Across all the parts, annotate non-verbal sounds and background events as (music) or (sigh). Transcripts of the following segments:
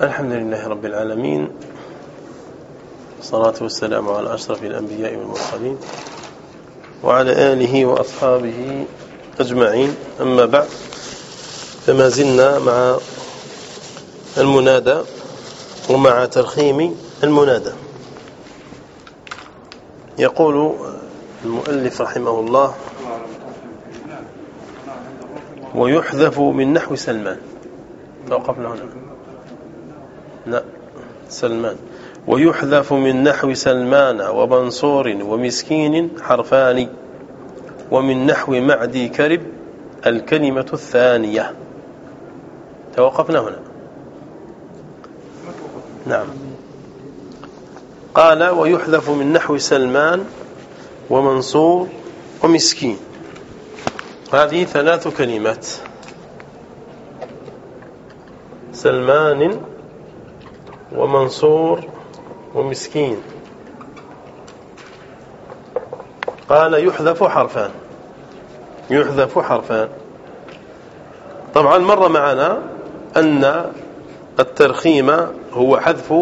الحمد لله رب العالمين والصلاة والسلام على أشرف الأنبياء والمرسلين وعلى آله وأصحابه أجمعين. أما بعد فما زلنا مع المنادى ومع ترخيم المنادى. يقول المؤلف رحمه الله ويحذف من نحو سلمان. توقفنا هنا. لا سلمان. ويحذف من نحو سلمان ومنصور ومسكين حرفان ومن نحو معدي كرب الكلمة الثانية. توقفنا هنا. نعم. قال ويحذف من نحو سلمان ومنصور ومسكين. هذه ثلاث كلمات. سلمان ومنصور ومسكين. قال يحذف حرفان. يحذف حرفان. طبعا مر معنا أن الترخيم هو حذف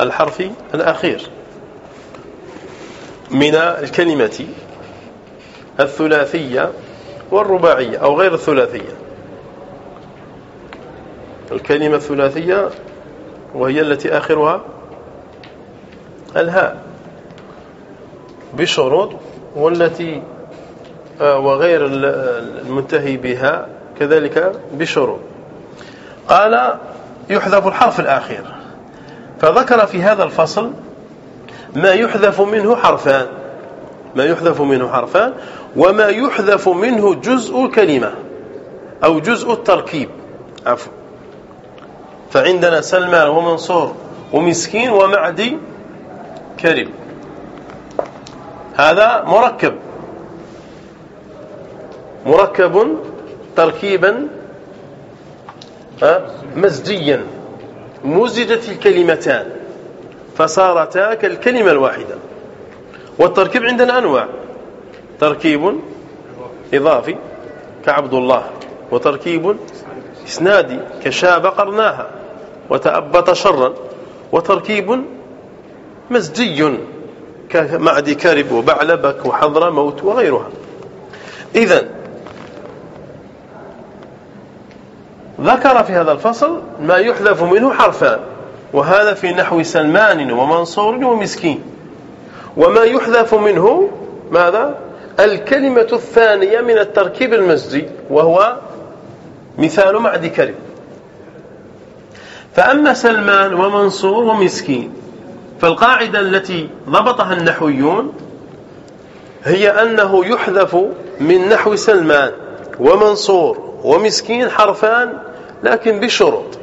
الحرف الأخير من الكلمة الثلاثية والرباعية أو غير الثلاثية. الكلمة الثلاثية وهي التي آخرها الهاء. بشروط والتي آه، وغير المنتهي بها كذلك بشروط. قال يحذف الحرف الأخير فذكر في هذا الفصل ما يحذف منه حرفان. ما يحذف منه حرفان وما يحذف منه جزء الكلمة أو جزء التركيب. عفوا. فعندنا سلمان ومنصور ومسكين ومعدي كريم. هذا مركب. مركب تركيبا مزجيا مزجت الكلمتان فصارتا كالكلمة الواحدة. والتركيب عندنا أنواع. تركيب إضافي كعبد الله وتركيب إسنادي كشاب قرناها. وتأبط شرا وتركيب مزجي. كمعدي كارب وبعلبك وحضر موت وغيرها. إذا ذكر في هذا الفصل ما يحذف منه حرفان. وهذا في نحو سلمان ومنصور ومسكين. وما يحذف منه ماذا؟ الكلمة الثانية من التركيب المزجي وهو مثال معد كرب فأما سلمان ومنصور ومسكين فالقاعدة التي ضبطها النحويون هي أنه يحذف من نحو سلمان ومنصور ومسكين حرفان لكن بشروط.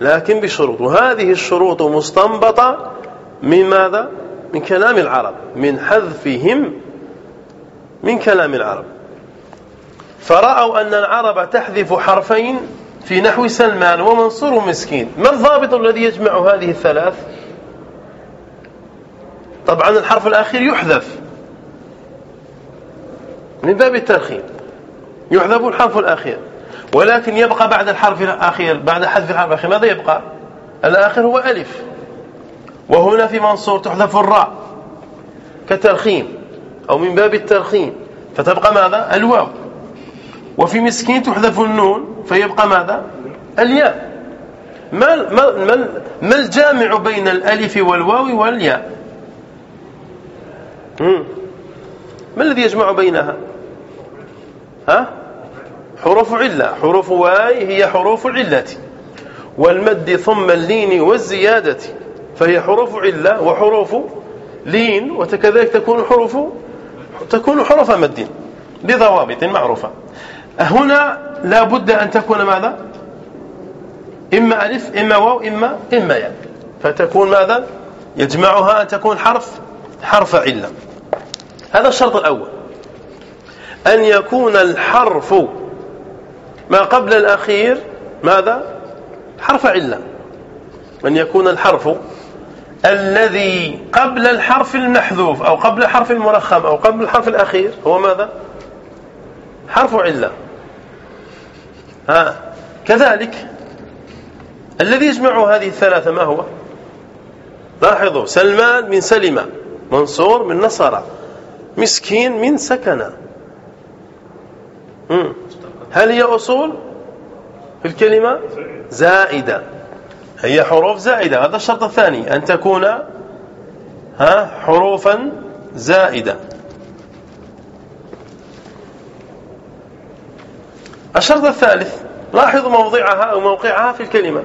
لكن بشروط. وهذه الشروط مستنبطة من ماذا؟ من كلام العرب من حذفهم من كلام العرب. فرأوا أن العرب تحذف حرفين في نحو سلمان ومنصور ومسكين ما الضابط الذي يجمع هذه الثلاث؟ طبعا الحرف الأخير يحذف. من باب الترخيم يحذف الحرف الأخير. ولكن يبقى بعد الحرف الأخير بعد حذف الحرف الأخير ماذا يبقى؟ الآخر هو ألف. وهنا في منصور تحذف الراء كترخيم أو من باب الترخيم. فتبقى ماذا؟ الواو. وفي مسكين تحذف النون فيبقى ماذا؟ الياء. ما, ما, ما, الجامع بين الألف والواو والياء؟ ما الذي يجمع بينها؟ ها؟ حروف علة. حروف واي هي حروف العلة والمد ثم اللين والزيادة فهي حروف علة وحروف لين وكذلك تكون حروف تكون حروف مد بضوابط معروفة. هنا لا بد أن تكون ماذا؟ إما ألف إما واو إما إما ياء. فتكون ماذا؟ يجمعها أن تكون حرف حرف علة. هذا الشرط الأول. أن يكون الحرف ما قبل الأخير ماذا؟ حرف علة. أن يكون الحرف الذي قبل الحرف المحذوف أو قبل الحرف المرخم أو قبل الحرف الأخير هو ماذا؟ حرف علة. ها كذلك الذي يجمع هذه الثلاثة ما هو؟ لاحظوا سلمان من سلمة منصور من نصر مسكين من سكن هل هي أصول في الكلمة؟ زائدة. هي حروف زائدة. هذا الشرط الثاني أن تكون ها حروفا زائدة. الشرط الثالث لاحظوا موضعها أو موقعها في الكلمة.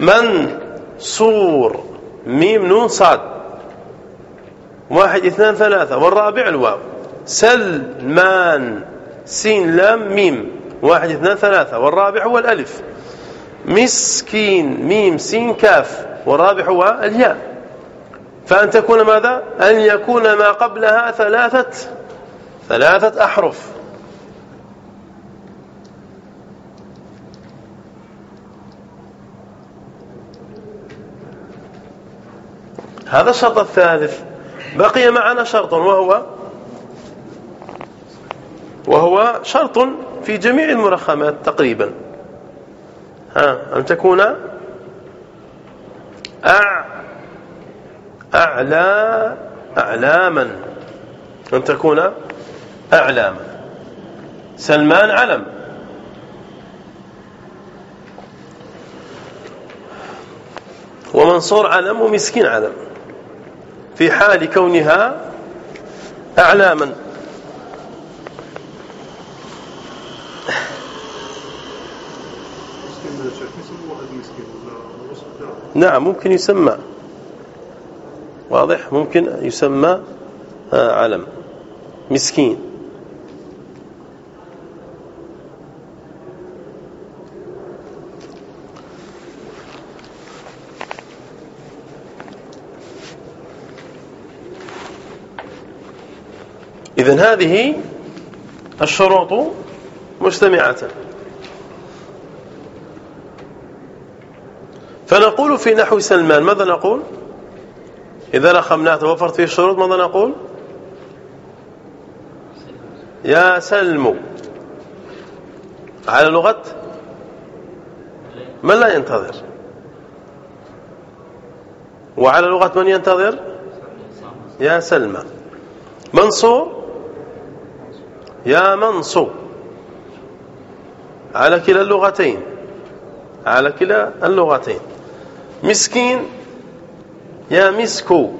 من صور ميم نون صاد. واحد اثنان ثلاثة. والرابع الواو. سلمان سين لام ميم. واحد اثنان ثلاثة. والرابع هو الألف. مسكين ميم سين كاف. والرابع هو الياء. فأن تكون ماذا؟ أن يكون ما قبلها ثلاثة ثلاثة أحرف. هذا الشرط الثالث. بقي معنا شرط وهو وهو شرط في جميع المرخمات تقريبا. ها أن تكون أع أعلى أعلاما. أن تكون أعلاما. سلمان علم. ومنصور علم ومسكين علم. في حال كونها أعلاما. نعم ممكن يسمى. واضح ممكن يسمى آه، علم مسكين. إذن هذه الشروط مجتمعة فنقول في نحو سلمان ماذا نقول؟ إذا رخمناه توفرت فيه الشروط ماذا نقول؟ يا سلم. على لغة من لا ينتظر؟ وعلى لغة من ينتظر؟ يا سلمى. منصور؟ يا منصو. على كلا اللغتين. على كلا اللغتين. مسكين يا مسكو.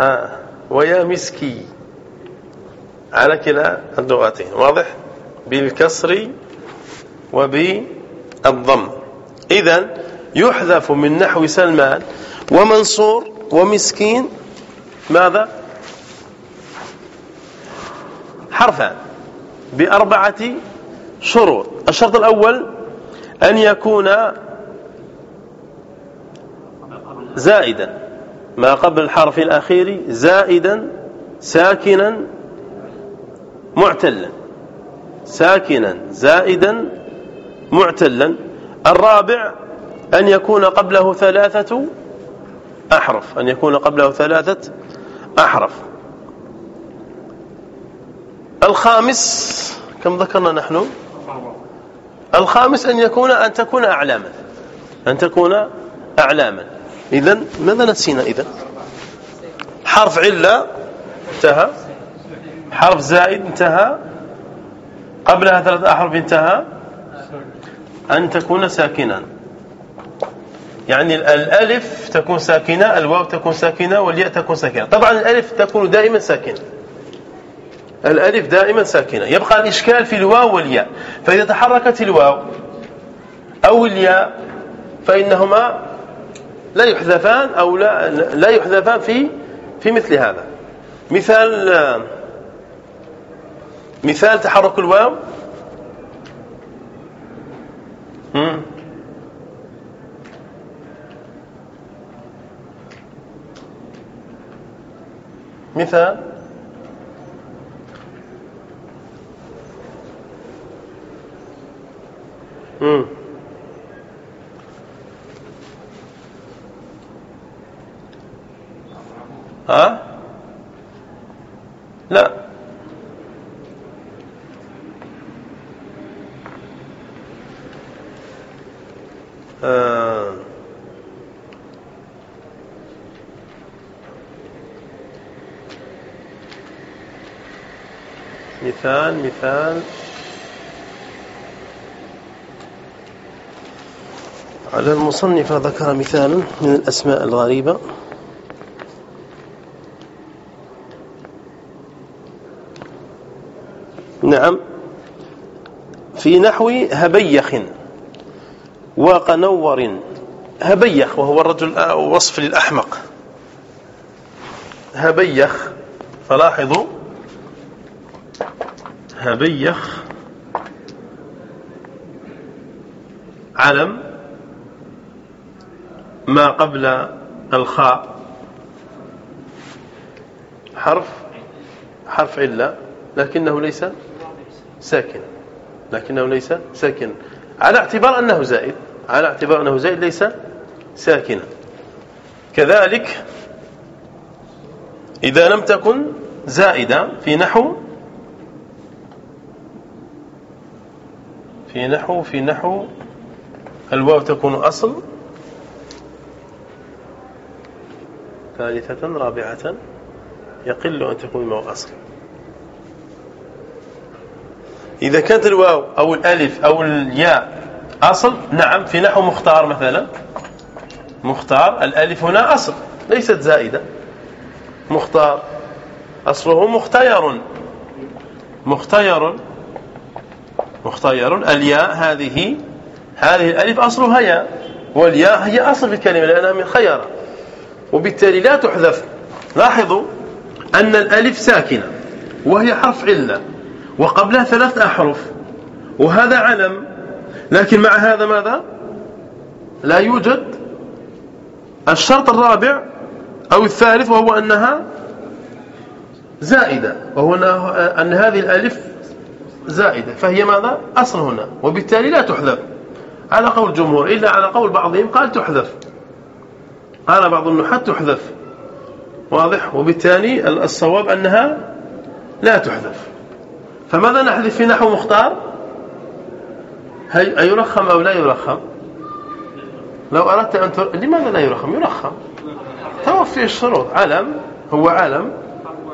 ها ويا مسكي. على كلا اللغتين. واضح؟ بالكسر وبالضم. اذا يحذف من نحو سلمان ومنصور ومسكين ماذا؟ حرفان بأربعة شروط. الشرط الأول أن يكون زائدا ما قبل الحرف الأخير زائدا ساكنا معتلا. ساكنا زائدا معتلا. الرابع أن يكون قبله ثلاثة أحرف أن يكون قبله ثلاثة أحرف. الخامس كم ذكرنا نحن؟ الخامس أن يكون أن تكون أعلاما. أن تكون أعلاما. إذا ماذا نسينا إذا حرف علة انتهى. حرف زائد انتهى. قبلها ثلاث أحرف انتهى. أن تكون ساكنا. يعني الألف تكون ساكنة الواو تكون ساكنة والياء تكون ساكنة. طبعا الألف تكون دائما ساكنة. الألف دائما ساكنة. يبقى الإشكال في الواو والياء. فإذا تحركت الواو أو الياء فإنهما لا يحذفان أو لا, لا يحذفان في في مثل هذا. مثال مثال تحرك الواو. مثال ها؟ لا. آه. مثال مثال. على المصنف ذكر مثالا من الأسماء الغريبة. نعم. في نحو هبيخ وقنور هبيخ وهو الرجل وصف للأحمق. هبيخ. فلاحظوا. هبيخ. علم. ما قبل الخاء. حرف حرف علة لكنه ليس ساكن. لكنه ليس ساكن. على اعتبار أنه زائد. على اعتبار أنه زائد ليس ساكنا كذلك إذا لم تكن زائدة في نحو في نحو في نحو الواو تكون أصل. ثالثة رابعة يقل أن تكون الواو أصل إذا كانت الواو أو الألف أو الياء أصل نعم في نحو مختار مثلا. مختار الألف هنا أصل ليست زائدة. مختار أصله مختير. مختير مختير. الياء هذه هذه الألف أصلها ياء والياء هي أصل في الكلمة لأنها من خيار. وبالتالي لا تحذف. لاحظوا أن الألف ساكنة وهي حرف علة وقبلها ثلاث أحرف وهذا علم. لكن مع هذا ماذا؟ لا يوجد الشرط الرابع أو الثالث وهو أنها زائدة وهو أن هذه الألف زائدة فهي ماذا؟ أصل هنا وبالتالي لا تحذف. على قول الجمهور إلا على قول بعضهم قال تحذف. قال بعض النحاة تحذف. واضح؟ وبالتالي الصواب أنها لا تحذف. فماذا نحذف في نحو مختار؟ أيرخم أو لا يرخم؟ لو أردت أن تر... لماذا لا يرخم؟ يرخم. توفي الشروط. علم. هو علم.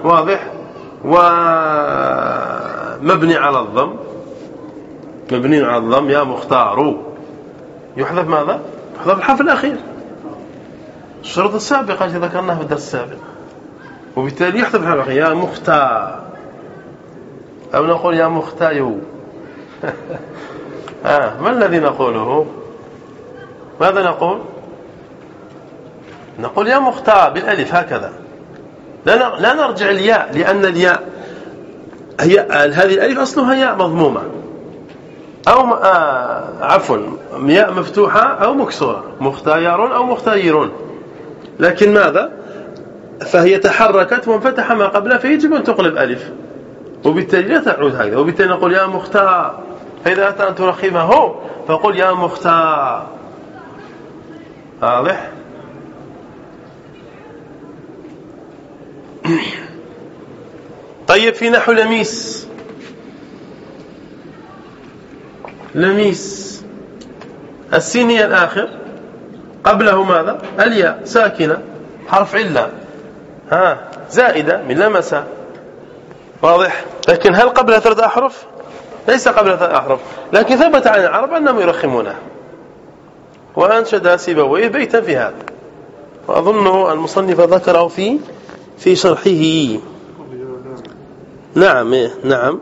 واضح؟ ومبني على الضم. مبني على الضم. يا مختار. يحذف ماذا؟ يحذف الحرف الأخير. الشروط السابقة التي ذكرناها في الدرس السابق. وبالتالي الحرف الأخير يا مختار. أو نقول يا مختايو (laughs) آه ما الذي نقوله؟ ماذا نقول؟ نقول يا مختار بالألف هكذا. لا لا نرجع الياء لأن الياء هي هذه الألف أصلها ياء مضمومة. أو آه عفوا ياء مفتوحة أو مكسورة. مختير أو مختيرون لكن ماذا؟ فهي تحركت وانفتح ما قبلها فيجب أن تقلب ألف. وبالتالي لا تعود هكذا. وبالتالي نقول يا مختار فإذا أتى أن ترخمه فقل يا مختار. واضح؟ (coughs) طيب في نحو لميس. لميس. السين هي الآخر. قبله ماذا؟ الياء ساكنة. حرف علة ها زائدة من لمسة واضح. لكن هل قبل ثلاث أحرف؟ ليس قبل ثلاث أحرف. لكن ثبت عن العرب أنهم يرخمونه. وأنشد سيبويه بيتا في هذا. وأظنه المصنف ذكره في في شرحه. نعم نعم.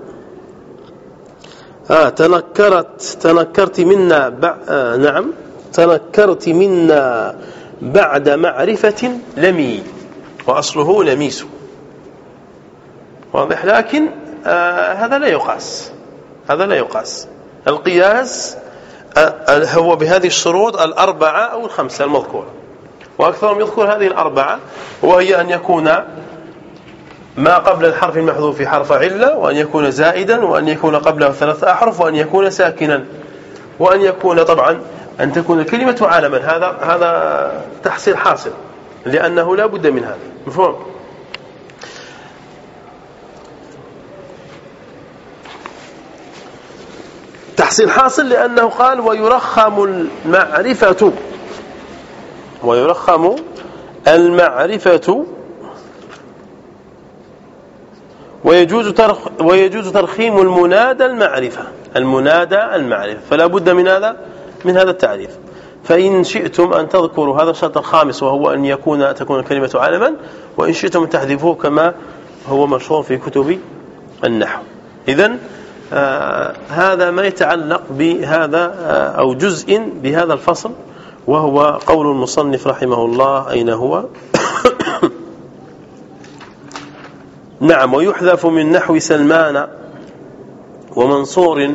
آه تنكرت تنكرت منا. آه نعم. تنكرت منا بعد معرفة لمي وأصله لميس. واضح؟ لكن آه هذا لا يقاس. هذا لا يقاس. القياس آه هو بهذه الشروط الأربعة أو الخمسة المذكورة وأكثرهم يذكر هذه الأربعة وهي أن يكون ما قبل الحرف المحذوف حرف علة وأن يكون زائدا وأن يكون قبله ثلاث أحرف وأن يكون ساكنا. وأن يكون طبعا أن تكون الكلمة علما هذا هذا تحصيل حاصل لأنه لا بد من هذا. مفهوم؟ تحصيل حاصل لأنه قال ويرخم المعرفة. ويرخم المعرفة. ويجوز ويجوز ترخيم المنادى المعرفة. المنادى المعرفة. فلا بد من هذا؟ من هذا التعريف. فإن شئتم أن تذكروا هذا الشرط الخامس وهو أن يكون تكون الكلمة علما وإن شئتم تحذفوه كما هو مشهور في كتب النحو. إذا آه هذا ما يتعلق بهذا آه أو جزء بهذا الفصل وهو قول المصنف رحمه الله أين هو؟ (coughs) نعم ويحذف من نحو سلمان ومنصور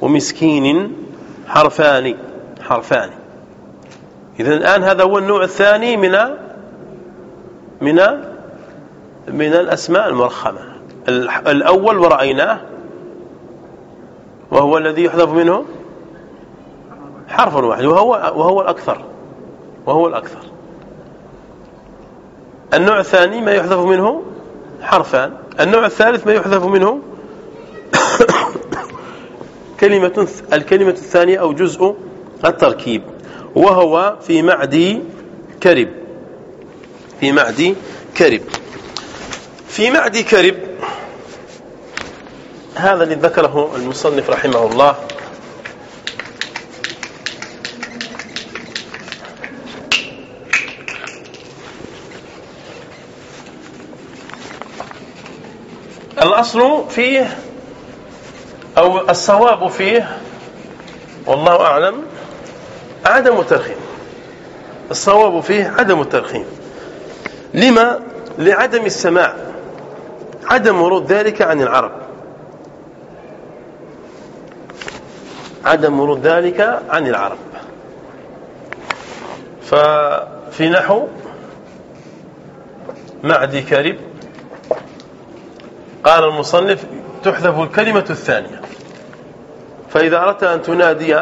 ومسكين حرفان حرفان. إذا الآن هذا هو النوع الثاني من من من الأسماء المرخمة. الأول ورأيناه وهو الذي يحذف منه حرف واحد وهو وهو الأكثر وهو الأكثر. النوع الثاني ما يحذف منه حرفان النوع الثالث ما يحذف منه كلمة الكلمة الثانية أو جزء التركيب. وهو في معدي كرب. في معدي كرب. في معدي كرب. هذا الذي ذكره المصنف رحمه الله. الأصل فيه أو الصواب فيه والله أعلم عدم الترخيم. الصواب فيه عدم الترخيم. لما؟ لعدم السماع. عدم ورود ذلك عن العرب. عدم ورود ذلك عن العرب. ففي نحو معدي كرب قال المصنف تحذف الكلمة الثانية. فإذا أردت أن تنادي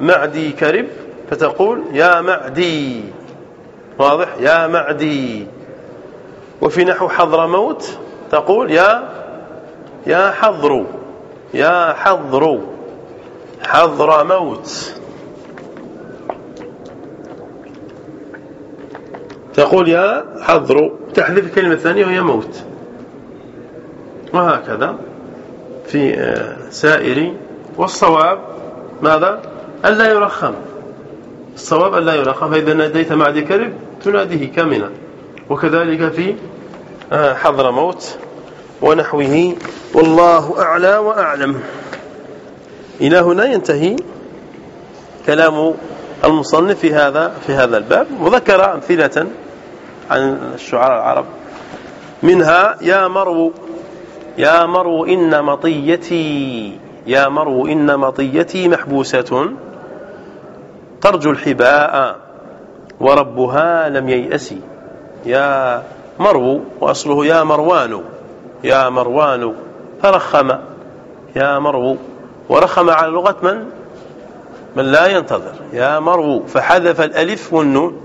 معدي كرب فتقول يا معدي. واضح؟ يا معدي. وفي نحو حضر موت تقول يا يا حضر يا حضر حضر موت. تقول يا حضر. تحذف الكلمة الثانية وهي موت. وهكذا في آه، سائر والصواب ماذا؟ ألا يرخم. الصواب ألا يرخم. فإذا ناديت معدي كرب تناديه كاملا وكذلك في آه، حضر موت ونحوه. والله أعلى وأعلم. إلى هنا ينتهي كلام المصنف في هذا في هذا الباب. وذكر أمثلة عن الشعراء العرب. منها يا مرو يا مرو إن مطيتي. يا مرو إن مطيتي محبوسة ترجو الحباء وربها لم ييأس. يا مرو وأصله يا مروان يا مروان فرخم. يا مرو ورخم على لغة من؟ من لا ينتظر. يا مرو فحذف الألف والنون.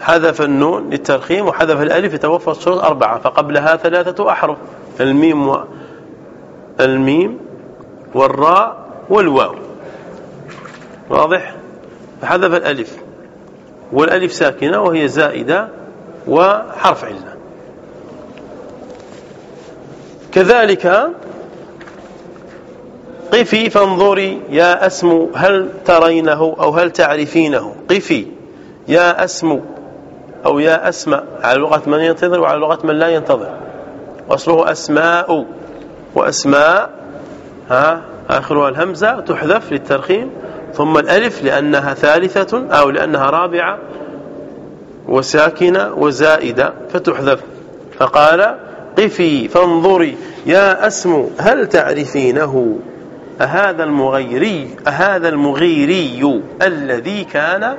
حذف النون للترخيم وحذف الألف يتوفر الشروط أربعة فقبلها ثلاثة أحرف. الميم و الميم والراء والواو. واضح؟ فحذف الألف. والألف ساكنة وهي زائدة وحرف علة. كذلك قفي فانظري يا أسم هل ترينه أو هل تعرفينه؟ قفي يا أسم أو يا أسمى على لغة من ينتظر وعلى لغة من لا ينتظر. وأصله أسماء وأسماء ها؟ آخرها الهمزة تحذف للترخيم ثم الألف لأنها ثالثة أو لأنها رابعة وساكنة وزائدة فتحذف. فقال قفي فانظري يا أسم هل تعرفينه؟ أهذا المغيري أهذا المغيري الذي كان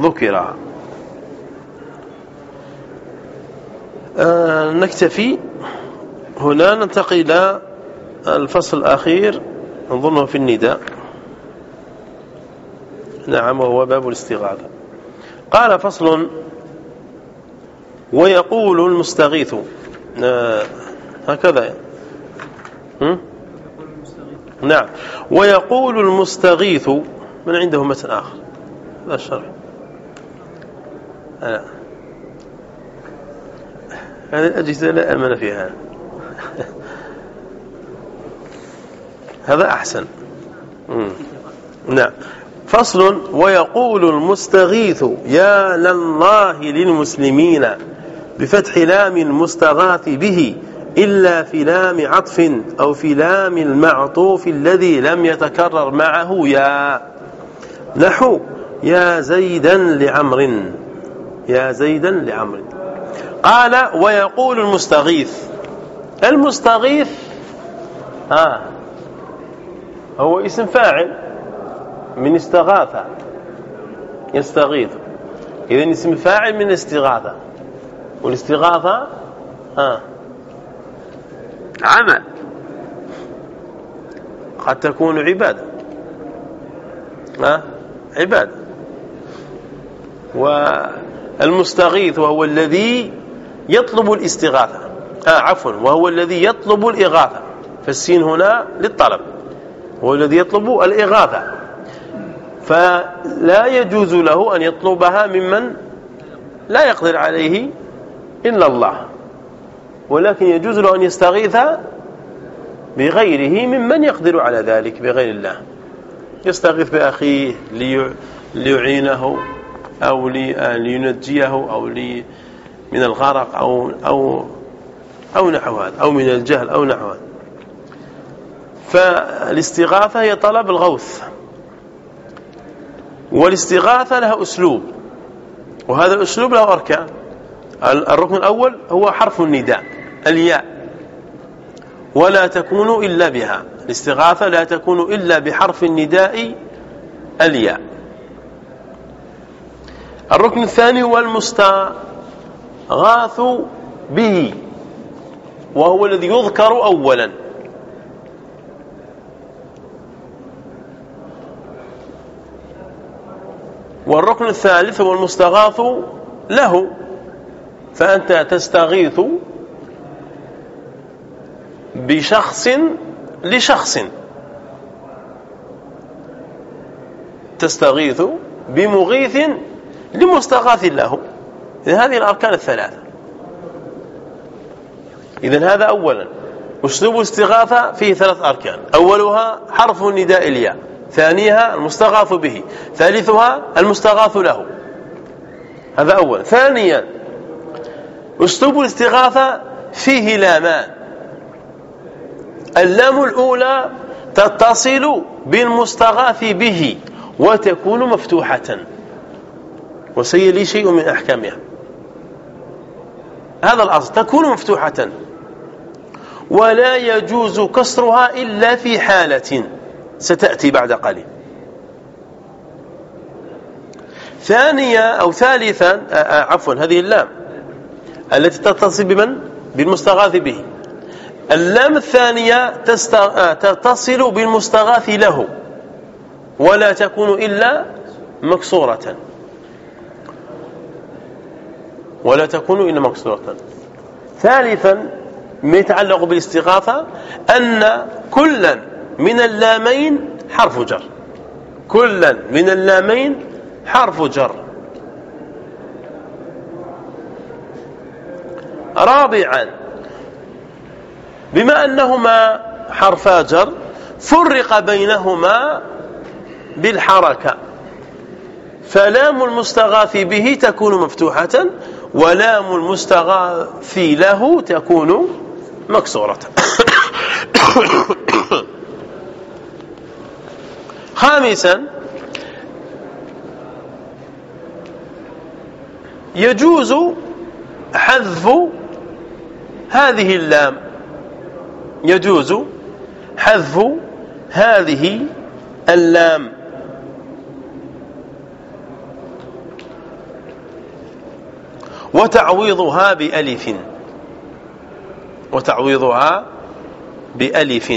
ذكر آه نكتفي. هنا ننتقل إلى الفصل الأخير نظنه في النداء. نعم وهو باب الاستغاثة. قال فصل ويقول المستغيث. هكذا. نعم. ويقول المستغيث من عنده متن آخر؟ هذا الشرح هذه الأجهزة لا أمن فيها. (laughs) هذا أحسن. نعم. فصل ويقول المستغيث يا لله للمسلمين بفتح لام المستغاث به إلا في لام عطف أو في لام المعطوف الذي لم يتكرر معه يا. نحو يا زيدا لعمر. يا زيدا لعمر. قال ويقول المستغيث. المستغيث؟ آه. هو اسم فاعل من استغاثة يستغيث. إذن اسم فاعل من استغاثة. والاستغاثة آه عمل. قد تكون عبادة. آه عبادة. والمستغيث وهو الذي يطلب الاستغاثة. آه عفوا وهو الذي يطلب الإغاثة. فالسين هنا للطلب. هو الذي يطلب الإغاثة. فلا يجوز له أن يطلبها ممن لا يقدر عليه إلا الله. ولكن يجوز له أن يستغيث بغيره ممن يقدر على ذلك بغير الله. يستغيث بأخيه ليعينه أو لينجيه أو لي من الغرق أو, أو, أو نحو هذا أو من الجهل أو نحو هذا. فالاستغاثة هي طلب الغوث. والاستغاثة لها أسلوب. وهذا الأسلوب له أركان. الركن الأول هو حرف النداء الياء. ولا تكون إلا بها. الاستغاثة لا تكون إلا بحرف النداء الياء. الركن الثاني هو المستغاث به وهو الذي يذكر أولا. والركن الثالث هو المستغاث له فأنت تستغيث بشخص لشخص. تستغيث بمغيث لمستغاث له. إذن هذه الأركان الثلاثة. إذن هذا أولا. أسلوب الاستغاثة فيه ثلاث أركان. أولها حرف النداء الياء. ثانيها المستغاث به ثالثها المستغاث له. هذا أولا ثانيا أسلوب الاستغاثة فيه لامان. اللام الأولى تتصل بالمستغاث به وتكون مفتوحة. وسيلي شيء من أحكامها. هذا الأصل تكون مفتوحة. ولا يجوز كسرها إلا في حالة. ستأتي بعد قليل. ثانيا أو ثالثا عفوا هذه اللام التي تتصل بمن؟ بالمستغاث به. اللام الثانية تتصل بالمستغاث له ولا تكون إلا مكسورة. ولا تكون إلا مكسورة. ثالثا ما يتعلق بالاستغاثة؟ أن كلا من اللامين حرف جر. كلا من اللامين حرف جر. رابعا بما أنهما حرفا جر فرق بينهما بالحركة. فلام المستغاث به تكون مفتوحة ولام المستغاث له تكون مكسورة. (coughs) خامسا يجوز حذف هذه اللام. يجوز حذف هذه اللام. وتعويضها بألف. وتعويضها بألف.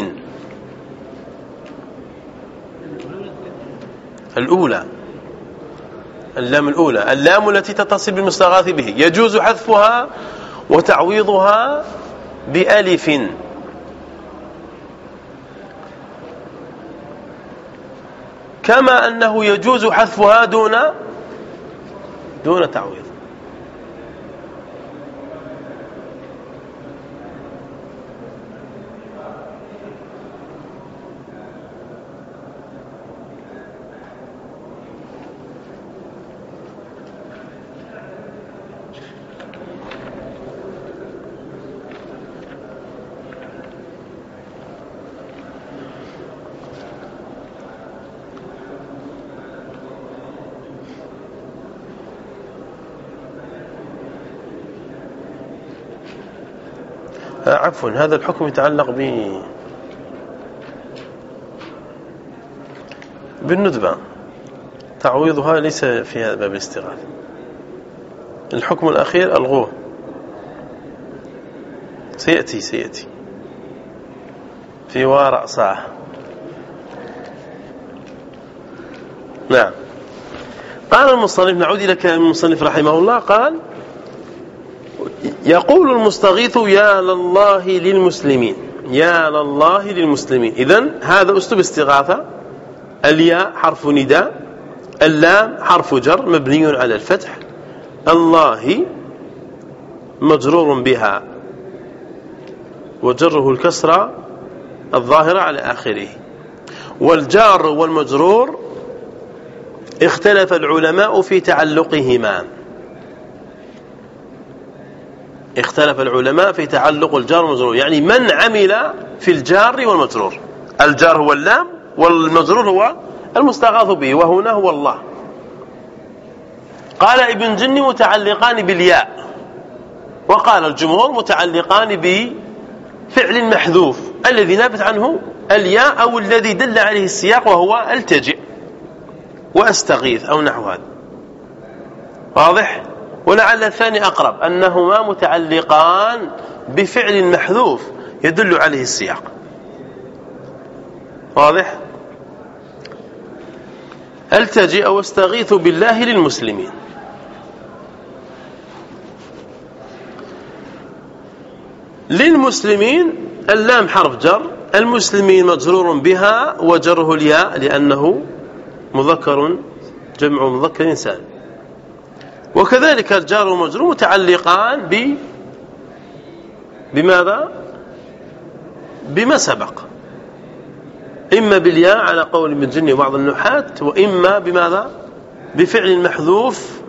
الأولى اللام الأولى اللام التي تتصل بالمستغاث به يجوز حذفها وتعويضها بألف. كما أنه يجوز حذفها دون دون تعويض. عفوا هذا الحكم يتعلق ب بالندبة. تعويضها ليس في هذا باب الاستغاثة. الحكم الأخير ألغوه. سيأتي سيأتي. في وارع صاح نعم. قال المصنف نعود إلى كلام المصنف رحمه الله. قال يقول المستغيث يا لله للمسلمين. يا لله للمسلمين. إذن هذا أسلوب استغاثة. الياء حرف نداء. اللام حرف جر مبني على الفتح. الله مجرور بها. وجره الكسرة الظاهرة على آخره. والجار والمجرور اختلف العلماء في تعلقهما. اختلف العلماء في تعلق الجار والمجرور. يعني من عمل في الجار والمجرور؟ الجار هو اللام والمجرور هو المستغاث به وهنا هو الله. قال ابن جني متعلقان بالياء وقال الجمهور متعلقان بفعل محذوف الذي نابت عنه الياء أو الذي دل عليه السياق وهو التجئ واستغيث أو نحو هذا. واضح؟ ولعل الثاني أقرب أنهما متعلقان بفعل محذوف يدل عليه السياق. واضح؟ التجئ واستغيث بالله للمسلمين؟ للمسلمين اللام حرف جر المسلمين مجرور بها وجره الياء لأنه مذكر جمع مذكر إنسان. وكذلك الجار والمجرور متعلقان ب بماذا؟ بما سبق. إما بالياء على قول ابن جني وبعض النحاة وإما بماذا؟ بفعل محذوف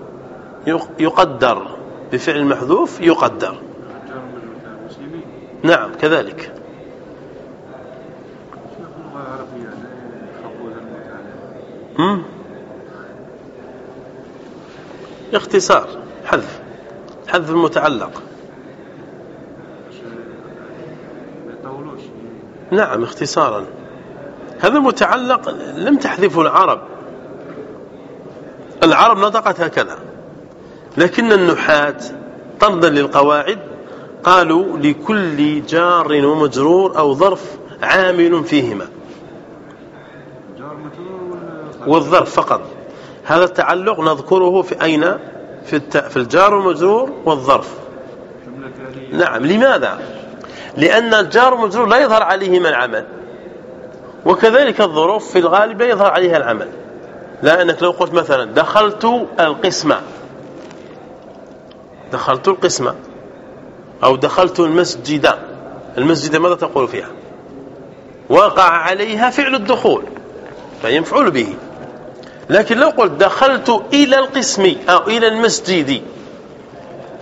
يقدر. بفعل محذوف يقدر. نعم كذلك. امم اختصار حذف حذف المتعلق نعم اختصارا. هذا المتعلق لم تحذفه العرب. العرب نطقت هكذا. لكن النحاة طردا للقواعد قالوا لكل جار ومجرور أو ظرف عامل فيهما. والظرف فقط. هذا التعلق نذكره في أين؟ في, في الجار والمجرور والظرف. نعم لماذا؟ لأن الجار والمجرور لا يظهر عليهما العمل وكذلك الظروف في الغالب لا يظهر عليها العمل. لأنك لو قلت مثلا دخلت القسمة دخلت القسمة أو دخلت المسجد المسجد ماذا تقول فيها؟ وقع عليها فعل الدخول فهي مفعول به. لكن لو قلت دخلت إلى القسم أو إلى المسجد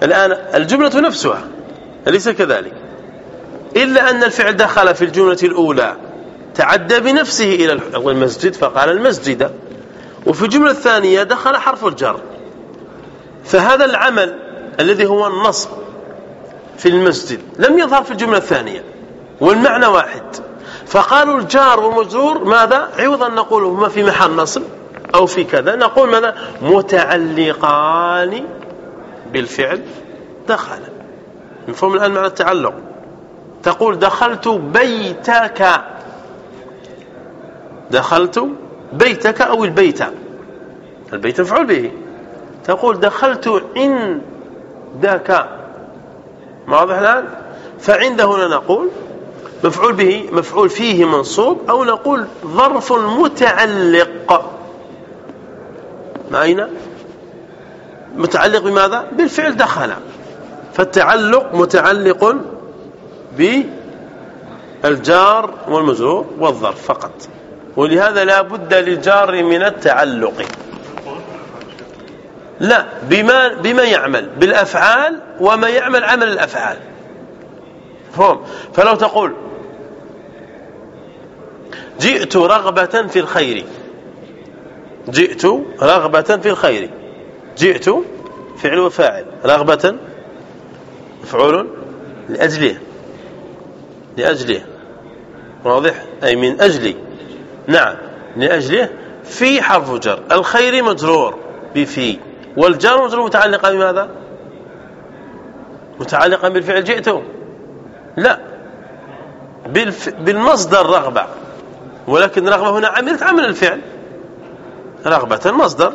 الآن الجملة نفسها أليس كذلك؟ إلا أن الفعل دخل في الجملة الأولى تعدى بنفسه إلى المسجد فقال المسجد. وفي الجملة الثانية دخل حرف الجر. فهذا العمل الذي هو النصب في المسجد لم يظهر في الجملة الثانية والمعنى واحد. فقالوا الجار والمجرور ماذا؟ عوض أن نقول هما في محل نصب. أو في كذا. نقول ماذا؟ متعلقان بالفعل دخل. مفهوم الآن معنى التعلق. تقول دخلت بيتك. دخلت بيتك أو البيت. البيت مفعول به. تقول دخلت عندك. واضح الآن؟ فعند هنا نقول مفعول به مفعول فيه منصوب أو نقول ظرف متعلق. معينا متعلق بماذا؟ بالفعل دخل. فالتعلق متعلق بالجار والمجرور والظرف فقط. ولهذا لا بد للجار من التعلق. لا بما بما يعمل بالأفعال وما يعمل عمل الأفعال. فهم؟ فلو تقول جئت رغبة في الخير. جئت رغبة في الخير. جئت فعل وفاعل. رغبة مفعول لأجله. لأجله. واضح؟ أي من أجلي. نعم. لأجله. في حرف جر. الخير مجرور بفي. والجار مجرور متعلقة بماذا؟ متعلقا بالفعل جئت. لا. بالمصدر رغبة. ولكن رغبة هنا عملت عمل الفعل. رغبة المصدر.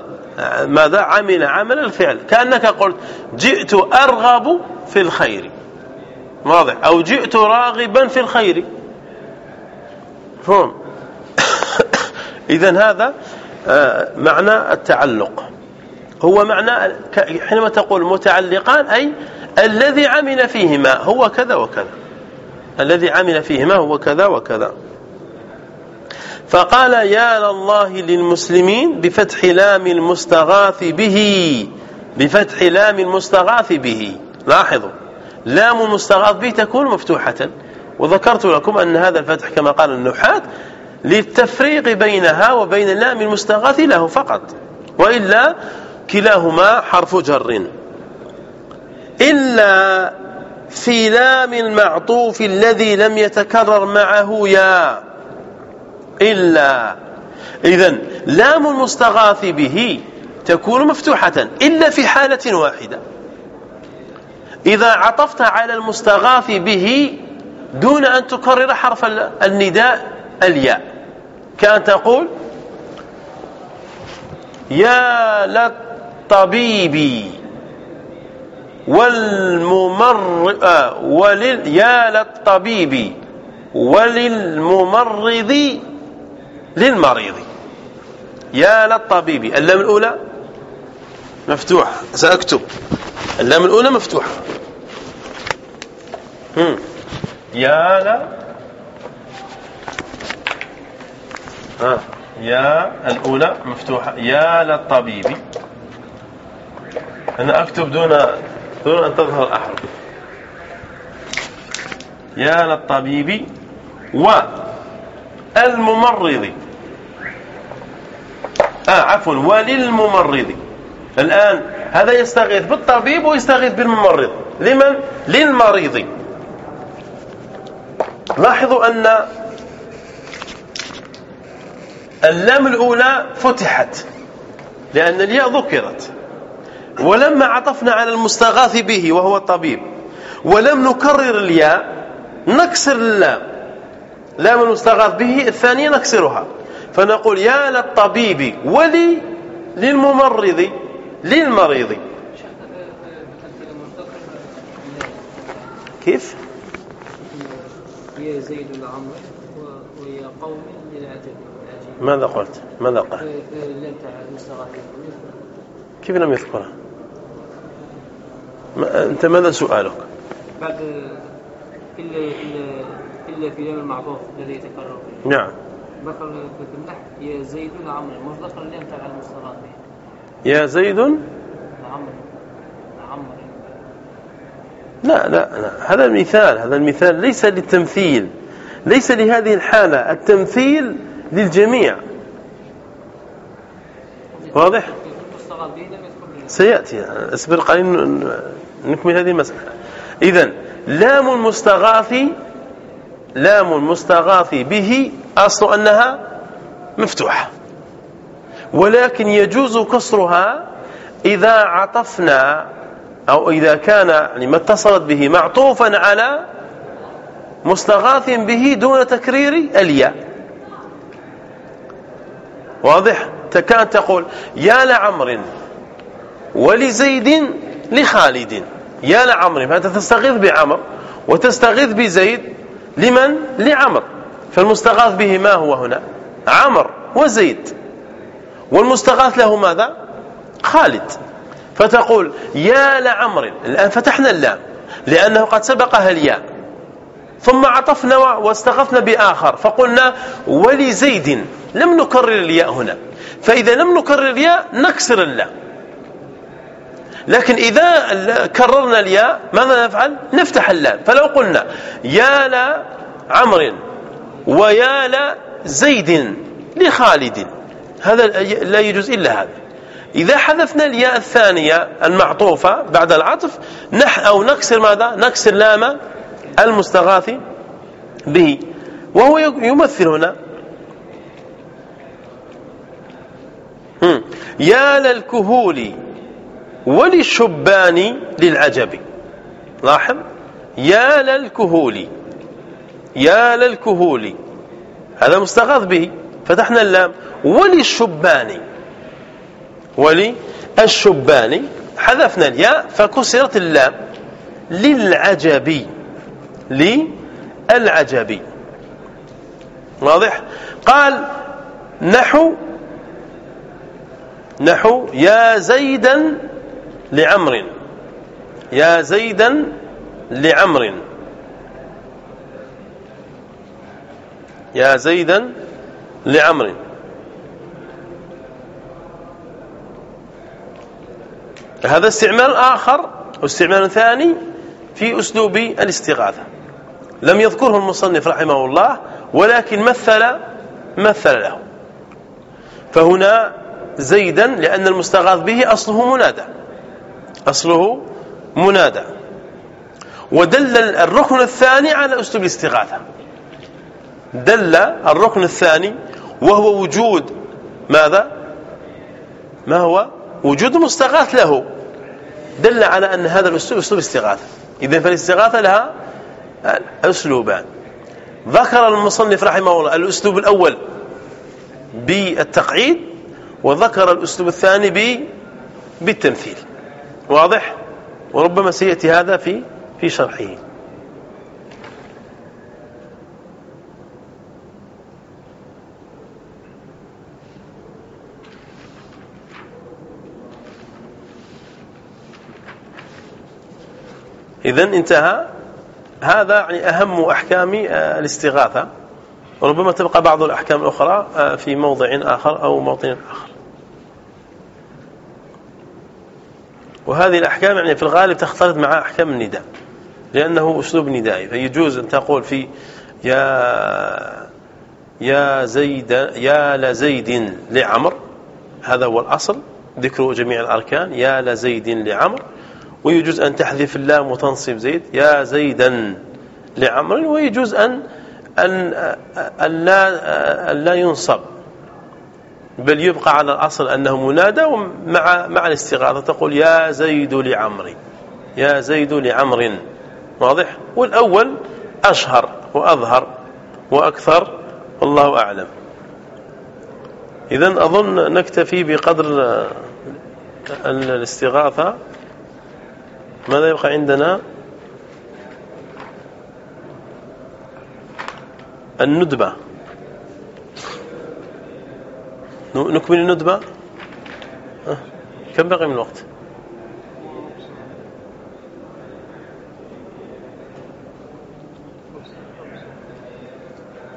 ماذا؟ عمل عمل الفعل. كأنك قلت جئت أرغب في الخير. واضح؟ أو جئت راغبا في الخير. فهم؟ (coughs) إذا هذا آه، معنى التعلق. هو معنى حينما تقول متعلقان أي الذي عمل فيهما هو كذا وكذا. الذي عمل فيهما هو كذا وكذا. فقال يا لله للمسلمين بفتح لام المستغاث به بفتح لام المستغاث به. لاحظوا لام المستغاث به تكون مفتوحة. وذكرت لكم أن هذا الفتح كما قال النحاة للتفريق بينها وبين اللام المستغاث له فقط وإلا كلاهما حرف جر. إلا في لام المعطوف الذي لم يتكرر معه يا إلا. إذا لام المستغاث به تكون مفتوحة إلا في حالة واحدة. إذا عطفت على المستغاث به دون أن تكرر حرف النداء الياء. كأن تقول يا للطبيب والممر آه ولل يا للطبيب وللممرض للمريض. يا للطبيب اللام الأولى مفتوحة. سأكتب. اللام الأولى مفتوحة. يا ل ها. يا الأولى مفتوحة. يا للطبيب. أنا أكتب دون دون أن تظهر الأحرف يا للطبيب والممرض آه عفوا وللممرض. الآن هذا يستغيث بالطبيب ويستغيث بالممرض. لمن؟ للمريض. لاحظوا أن اللام الأولى فتحت لأن الياء ذكرت. ولما عطفنا على المستغاث به وهو الطبيب ولم نكرر الياء نكسر اللام. لام المستغاث به الثانية نكسرها. فنقول يا للطبيب ولي للممرض للمريض. كيف؟ يا زيد العمر ويا قوم ماذا قلت؟ ماذا قال؟ لم كيف لم يذكرها؟ ما أنت ماذا سؤالك؟ بعد إلا إلا إلا في يوم المعطوف الذي يتكرر نعم. ذكر في النحو يا زيد عمرو ذكر اللام تاع المستغاث يا زيد عمرو عمرو لا لا لا. هذا المثال هذا المثال ليس للتمثيل. ليس لهذه الحالة. التمثيل للجميع. واضح؟ سيأتي. أصبر قليل نكمل هذه المسألة. إذا لام المستغاث لام المستغاث به أصل أنها مفتوحة. ولكن يجوز كسرها إذا عطفنا أو إذا كان يعني ما اتصلت به معطوفا على مستغاث به دون تكرير الياء. واضح؟ كان تقول يا لعمر ولزيد لخالد. يا لعمر فأنت تستغيث بعمر وتستغيث بزيد؟ لمن؟ لعمر. فالمستغاث به ما هو هنا؟ عمر وزيد. والمستغاث له ماذا؟ خالد. فتقول يا لعمر الآن فتحنا اللام لأنه قد سبقها الياء. ثم عطفنا واستغفنا بآخر. فقلنا ولزيد لم نكرر الياء هنا. فإذا لم نكرر الياء نكسر اللام. لكن إذا كررنا الياء ماذا نفعل؟ نفتح اللام فلو قلنا يا لعمر ويا لزيد لخالد. هذا لا يجوز إلا هذا. إذا حذفنا الياء الثانية المعطوفة بعد العطف نح أو نكسر ماذا؟ نكسر لام المستغاث به. وهو يمثل هنا. يا للكهول وللشبان للعجب. لاحظ؟ يا للكهول. يا للكهول. هذا مستغاث به. فتحنا اللام. وللشبان. وللشبان. حذفنا الياء فكسرت اللام. للعجب. للعجب. واضح؟ قال نحو نحو يا زيدا لعمر. يا زيدا لعمر. يا زيدا لعمر. هذا استعمال آخر واستعمال ثاني في أسلوب الاستغاثة. لم يذكره المصنف رحمه الله ولكن مثل مثل له. فهنا زيدا لأن المستغاث به أصله منادى. أصله منادى. ودل الركن الثاني على أسلوب الاستغاثة. دل الركن الثاني وهو وجود ماذا؟ ما هو؟ وجود مستغاث له. دل على أن هذا الأسلوب أسلوب استغاثة إذا فالاستغاثة لها أسلوبان ذكر المصنف رحمه الله الأسلوب الأول بالتقعيد وذكر الأسلوب الثاني بالتمثيل. واضح؟ وربما سيأتي هذا في في شرحه. إذا انتهى. هذا يعني أهم أحكام آه، الاستغاثة. وربما تبقى بعض الأحكام الأخرى آه، في موضع آخر أو موطن آخر. وهذه الأحكام يعني في الغالب تختلط مع أحكام النداء لأنه أسلوب ندائي فيجوز أن تقول في يا يا زيد يا لزيد لعمر هذا هو الأصل ذكر جميع الأركان يا لزيد لعمر ويجوز أن تحذف اللام وتنصب زيد يا زيدا لعمر ويجوز أن أن لا ينصب. بل يبقى على الأصل أنه منادى ومع مع الاستغاثة. تقول يا زيد لعمر يا زيد لعمر. واضح؟ والأول أشهر وأظهر وأكثر والله أعلم. إذا أظن نكتفي بقدر الاستغاثة. ماذا يبقى عندنا؟ الندبة. نكمل الندبة؟ كم بقي من الوقت؟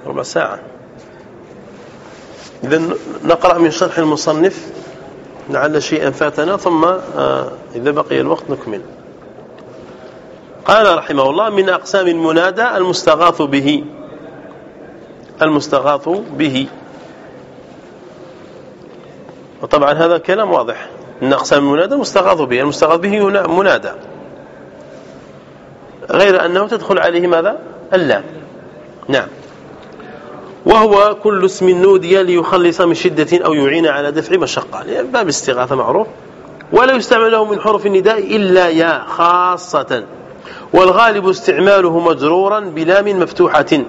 ربع ساعة. إذا نقرأ من شرح المصنف لعل شيئا فاتنا ثم آه، إذا بقي الوقت نكمل. قال رحمه الله من أقسام المنادى المستغاث به. المستغاث به. وطبعا هذا كلام واضح. من أقسام المنادى المستغاث به المستغاث به منادى. غير أنه تدخل عليه ماذا؟ اللام نعم. وهو كل اسم نودي ليخلص من شدة أو يعين على دفع مشقة. يعني باب الاستغاثة معروف. ولا يستعمل له من حروف النداء إلا يا خاصة. والغالب استعماله مجرورا بلام مفتوحة.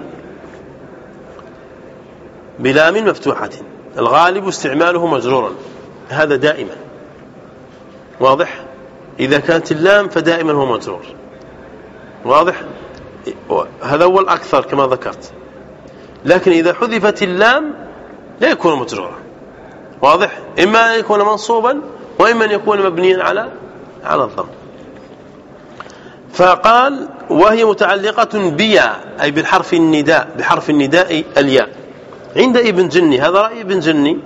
بلام مفتوحة. الغالب استعماله مجرورا. هذا دائما. واضح؟ إذا كانت اللام فدائما هو مجرور. واضح؟ هذا هو الأكثر كما ذكرت. لكن إذا حذفت اللام لا يكون مجرورا. واضح؟ إما أن يكون منصوبا وإما أن يكون مبنيا على على الضم. فقال وهي متعلقة بيا أي بالحرف النداء بحرف النداء الياء. عند ابن جني هذا رأي ابن جني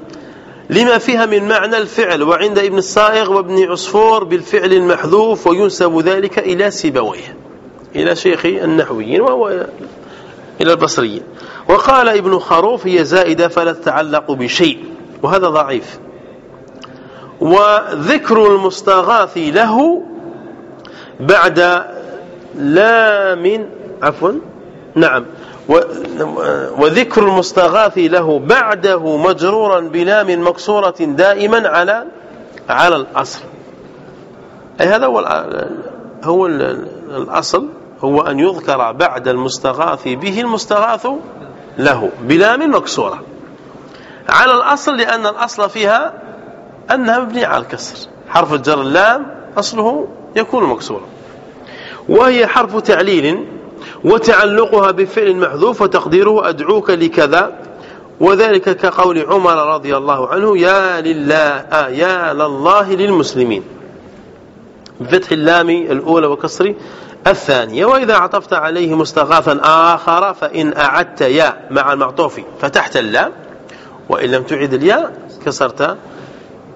لما فيها من معنى الفعل وعند ابن الصائغ وابن عصفور بالفعل المحذوف وينسب ذلك إلى سيبويه إلى شيخ النحويين وهو إلى البصريين وقال ابن خروف هي زائدة فلا تتعلق بشيء. وهذا ضعيف. وذكر المستغاث له بعد لام عفوا نعم. وذكر المستغاث له بعده مجرورا بلام مكسورة دائما على على الأصل. أي هذا هو هو الأصل هو أن يذكر بعد المستغاث به المستغاث له بلام مكسورة. على الأصل لأن الأصل فيها أنها مبنية على الكسر. حرف الجر اللام أصله يكون مكسورا. وهي حرف تعليل. وتعلقها بفعل محذوف وتقديره أدعوك لكذا. وذلك كقول عمر رضي الله عنه يا لله آه يا لله للمسلمين. بفتح اللام الأولى وكسر الثانية. وإذا عطفت عليه مستغاثا آخر فإن أعدت يا مع المعطوف فتحت اللام. وإن لم تعد الياء كسرت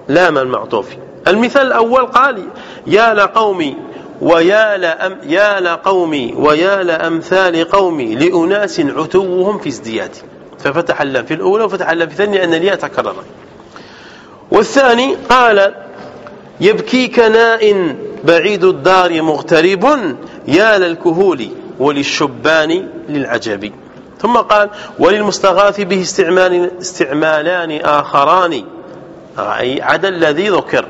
لام المعطوف. المثال الأول قال يا لقومي ويا لأم يا لقومي ويا لأمثال قومي لأناس عتوهم في ازدياد ففتح اللام في الأولى وفتح اللام في الثانية أن الياء تكرر والثاني قال يبكيك ناء بعيد الدار مغترب يا للكهول وللشبان للعجب. ثم قال وللمستغاث به استعمال استعمالان آخران. أي عدا الذي ذكر.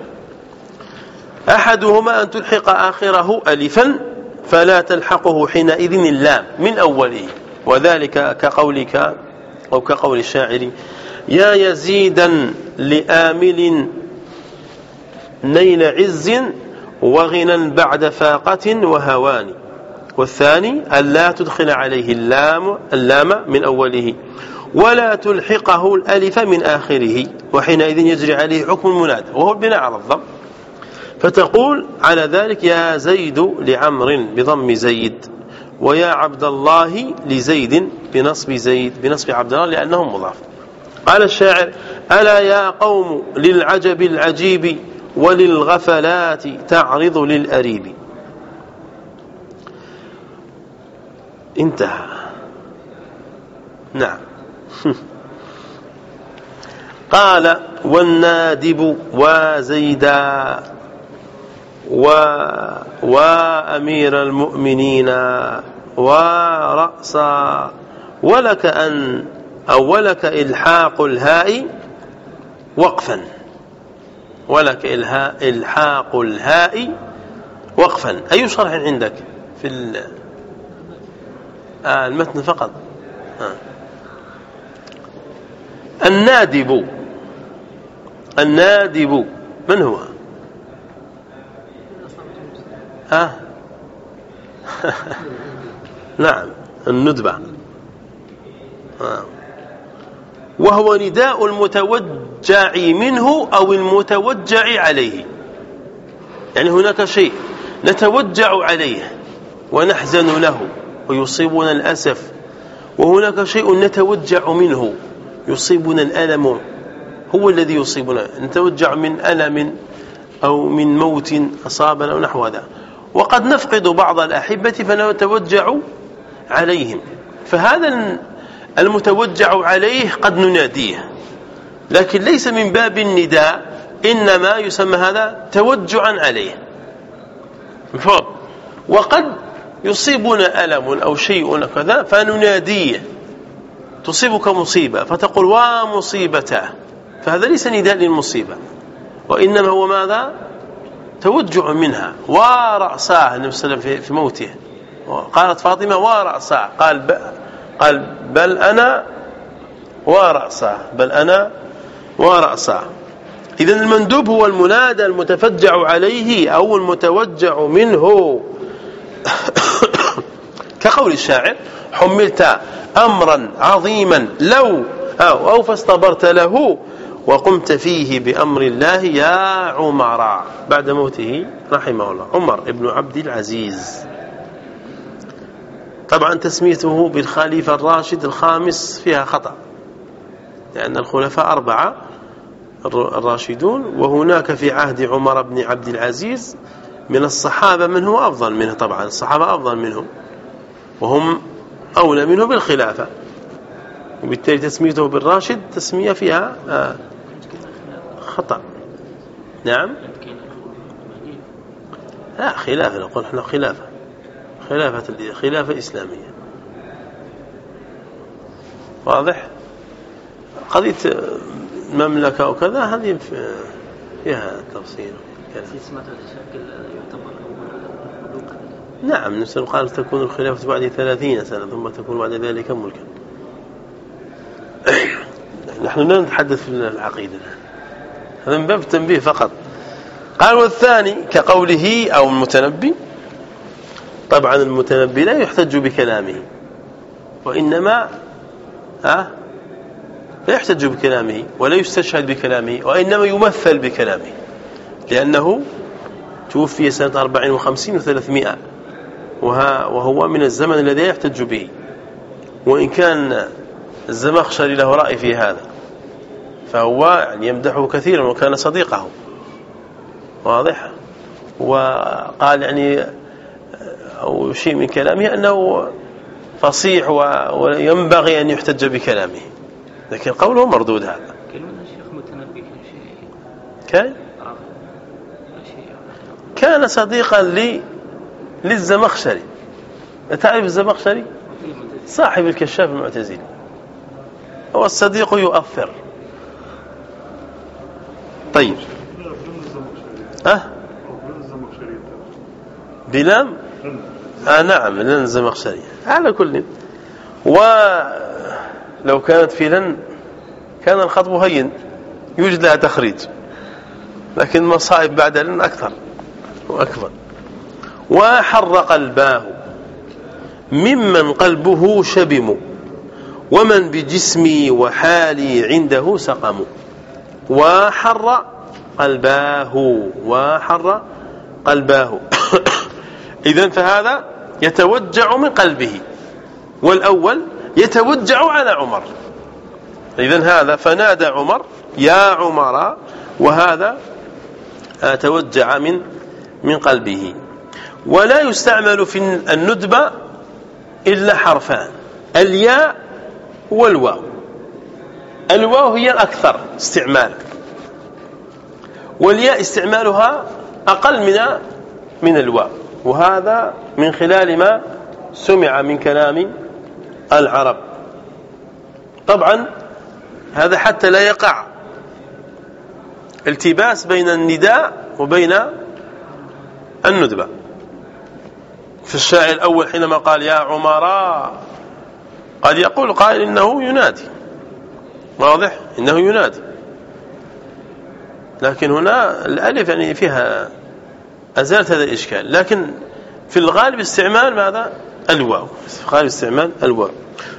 أحدهما أن تلحق آخره ألفا فلا تلحقه حينئذ اللام من أوله. وذلك كقولك أو كقول الشاعر يا يزيدا لآمل نيل عز وغنى بعد فاقة وهوان. والثاني ألا تدخل عليه اللام اللام من أوله. ولا تلحقه الألف من آخره. وحينئذ يجري عليه حكم المنادى. وهو البناء على الضم. فتقول على ذلك يا زيد لعمر بضم زيد ويا عبد الله لزيد بنصب زيد بنصب عبد الله لأنهم مضاف. قال الشاعر ألا يا قوم للعجب العجيب وللغفلات تعرض للأريب. انتهى. نعم. (laughs) قال والنادب وزيدا. و وأمير المؤمنين ورأسا ولك أن أو ولك إلحاق الهاء وقفا. ولك إلهاء إلحاق الهاء وقفا. أي شرح عندك في آه المتن فقط؟ آه. النادب النادب من هو؟ ها؟ (laughs) نعم الندبة. آه. وهو نداء المتوجع منه أو المتوجع عليه. يعني هناك شيء نتوجع عليه ونحزن له ويصيبنا الأسف وهناك شيء نتوجع منه يصيبنا الألم. هو الذي يصيبنا نتوجع من ألم أو من موت أصابنا أو نحو هذا. وقد نفقد بعض الأحبة فنتوجع عليهم. فهذا المتوجع عليه قد نناديه. لكن ليس من باب النداء إنما يسمى هذا توجعا عليه. وقد يصيبنا ألم أو شيء كذا فنناديه. تصيبك مصيبة فتقول ومصيبته فهذا ليس نداء للمصيبة. وإنما هو ماذا؟ توجع منها ورأساه النبي صلى الله عليه وسلم في موته. قالت فاطمة ورأساه قال قال بل أنا ورأساه بل أنا ورأساه إذا المندوب هو المنادى المتفجع عليه أو المتوجع منه. (coughs) كقول الشاعر حملت أمرا عظيما لو أو فاصطبرت له وقمت فيه بأمر الله يا عمر. بعد موته رحمه الله عمر ابن عبد العزيز. طبعا تسميته بالخليفة الراشد الخامس فيها خطأ لأن الخلفاء أربعة الراشدون وهناك في عهد عمر بن عبد العزيز من الصحابة من هو أفضل منه طبعا الصحابة أفضل منهم وهم أولى منه بالخلافة. وبالتالي تسميته بالراشد تسمية فيها آه، خطأ. نعم؟ لا خلافة. نقول إحنا خلافة. خلافة خلافة إسلامية. واضح؟ قضية المملكة وكذا هذه فيها تفصيل. نعم نسأل قال تكون الخلافة بعد ثلاثين سنة ثم تكون بعد ذلك ملكا. (coughs) نحن لا نتحدث في العقيدة هذا من باب التنبيه فقط. قال والثاني كقوله أو المتنبي طبعا المتنبي لا يحتج بكلامه وإنما ها؟ لا يحتج بكلامه ولا يستشهد بكلامه وإنما يمثل بكلامه لأنه توفي سنة 54 و300 وهو من الزمن الذي يحتج به وإن كان الزمخشري له رأي في هذا. فهو يعني يمدحه كثيرا وكان صديقه. واضح؟ وقال يعني أو شيء من كلامه أنه فصيح وينبغي أن يحتج بكلامه. لكن قوله مردود هذا. كان؟ كان صديقا لي للزمخشري. تعرف الزمخشري؟ صاحب الكشاف المعتزلي. هو الصديق يؤثر طيب. أه؟ بلام؟ آه نعم لن الزمخشري على كل. ولو كانت في لن كان الخطب هين. يوجد لها تخريج. لكن المصائب بعد لن أكثر وأكبر. وحر قلباه ممن قلبه شبم. ومن بجسمي وحالي عنده سقم. وحر قلباه وحر قلباه. (coughs) إذن فهذا يتوجع من قلبه والأول يتوجع على عمر. إذن هذا فنادى عمر يا عمر وهذا توجع من من قلبه. ولا يستعمل في الندبة إلا حرفان الياء والواو. الواو هي الأكثر استعمالا والياء استعمالها أقل من من الواو. وهذا من خلال ما سمع من كلام العرب. طبعا هذا حتى لا يقع التباس بين النداء وبين الندبة. في الشاعر الأول حينما قال يا عمراء قد يقول قائل إنه ينادي. واضح؟ إنه ينادي. لكن هنا الألف يعني فيها أزالت هذا الإشكال. لكن في الغالب استعمال ماذا؟ الواو. في الغالب استعمال الواو.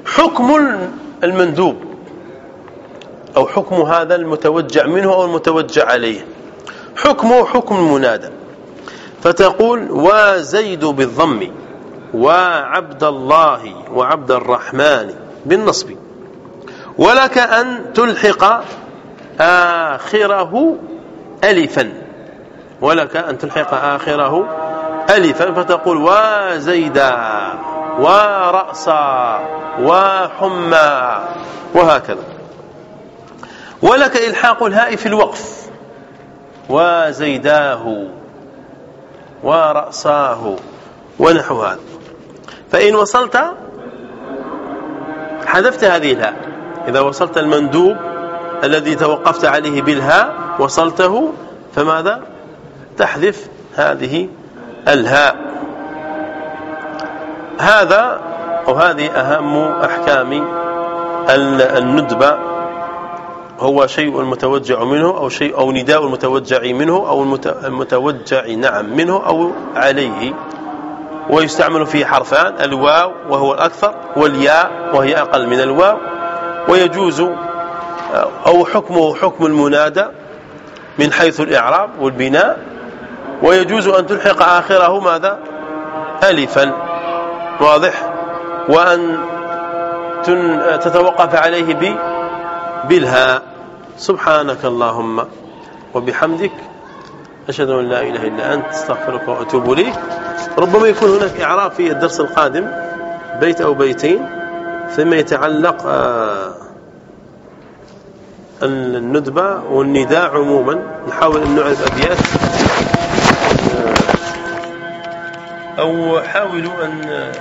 حكم المندوب أو حكم هذا المتوجع منه أو المتوجع عليه. حكمه حكم المنادى. فتقول وزيد بالضم وعبد الله وعبد الرحمن بالنصب. ولك أن تلحق آخره ألفا. ولك أن تلحق آخره ألفا. فتقول وزيدا ورأسا وحمى وهكذا. ولك إلحاق الهاء في الوقف. وزيداه ورأساه ونحو هذا. فإن وصلت حذفت هذه الهاء. إذا وصلت المندوب الذي توقفت عليه بالهاء وصلته فماذا؟ تحذف هذه الهاء. هذا وهذه أهم أحكام الندبة هو شيء المتوجع منه أو شيء أو نداء المتوجع منه أو المتوجع نعم منه أو عليه. ويستعمل فيه حرفان الواو وهو الأكثر والياء وهي أقل من الواو. ويجوز أو حكمه حكم المنادى من حيث الإعراب والبناء. ويجوز أن تلحق آخره ماذا؟ ألفا. واضح؟ وأن تتوقف عليه ب بالهاء. سبحانك اللهم وبحمدك أشهد أن لا إله إلا أنت أستغفرك وأتوب إليك. ربما يكون هناك إعراب في الدرس القادم بيت أو بيتين. فيما يتعلق آه، الندبة والنداء عموما. نحاول أن نعرف أبيات. آه، أو حاولوا أن